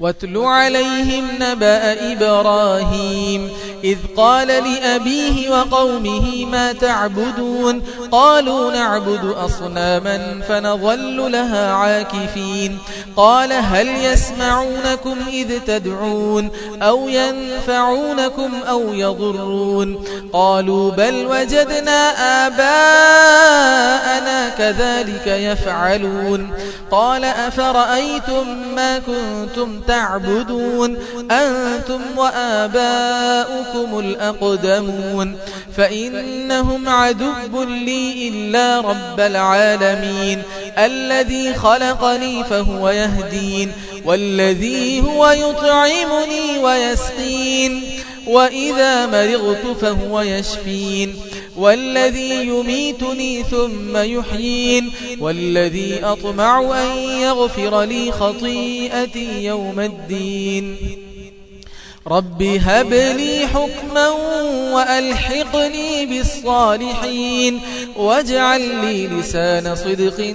واتل عليهم نبأ إبراهيم إذ قال لأبيه وقومه ما تعبدون؟ قالوا نعبد أصناما فنظل لها عاكفين. قال هل يسمعونكم إذ تدعون أو ينفعونكم أو يضرون قالوا بل وجدنا آباءنا كذلك يفعلون قال أفرأيتم ما كنتم تعبدون أنتم وآباؤكم الأقدمون فإنهم عدب لي إلا رب العالمين الذي خلقني فهو يهدين والذي هو يطعمني ويسقين وإذا مرغت فهو يشفين والذي يميتني ثم يحيين والذي أطمع أن يغفر لي خطيئتي يوم الدين. رب هب لي حكما وألحقني بالصالحين واجعل لي لسان صدق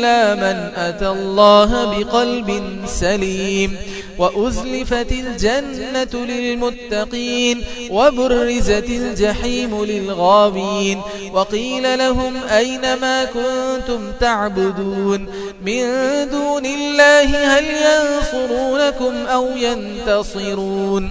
إلا من أتى الله بقلب سليم وأزلفت الجنة للمتقين وبرزت الجحيم للغابين وقيل لهم أين ما كنتم تعبدون من دون الله هل ينصرونكم أو ينتصرون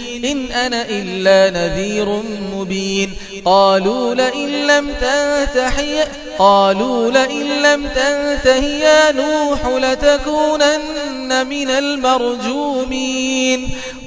إن أنا إلا نذير مبين. قالوا لئن لم تنتهي قالوا لئن لم تنتهي يا نوح لتكونن من المرجومين.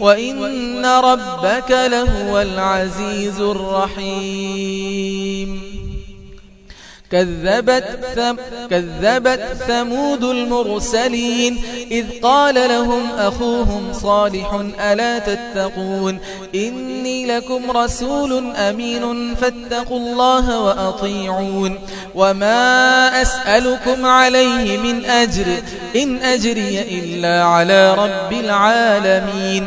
وإن ربك لهو العزيز الرحيم. كذبت, ثم كذبت ثمود المرسلين إذ قال لهم أخوهم صالح ألا تتقون؟ إني لكم رسول أمين فاتقوا الله وأطيعون. وما أسألكم عليه من أجر إن أجري إلا على رب العالمين.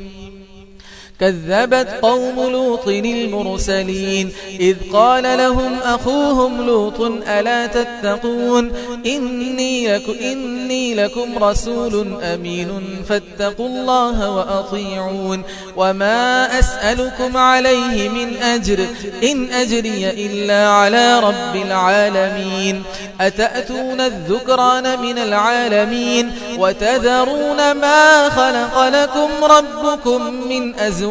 كذبت قوم لوط المرسلين إذ قال لهم أخوهم لوط ألا تتقون إني, لك إني لكم رسول أمين فاتقوا الله وأطيعون وما أسألكم عليه من أجر إن أجري إلا على رب العالمين أتأتون الذكران من العالمين وتذرون ما خلق لكم ربكم من أزواج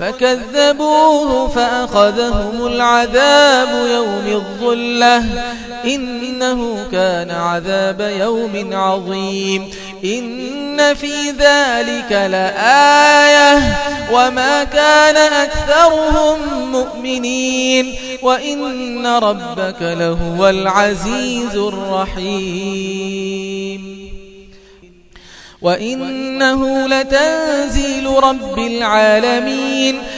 فكذبوه فأخذهم العذاب يوم الظلة. إنه كان عذاب يوم عظيم. إن في ذلك لآية. وما كان أكثرهم مؤمنين. وإن ربك لهو العزيز الرحيم. وإنه لتنزيل رب العالمين.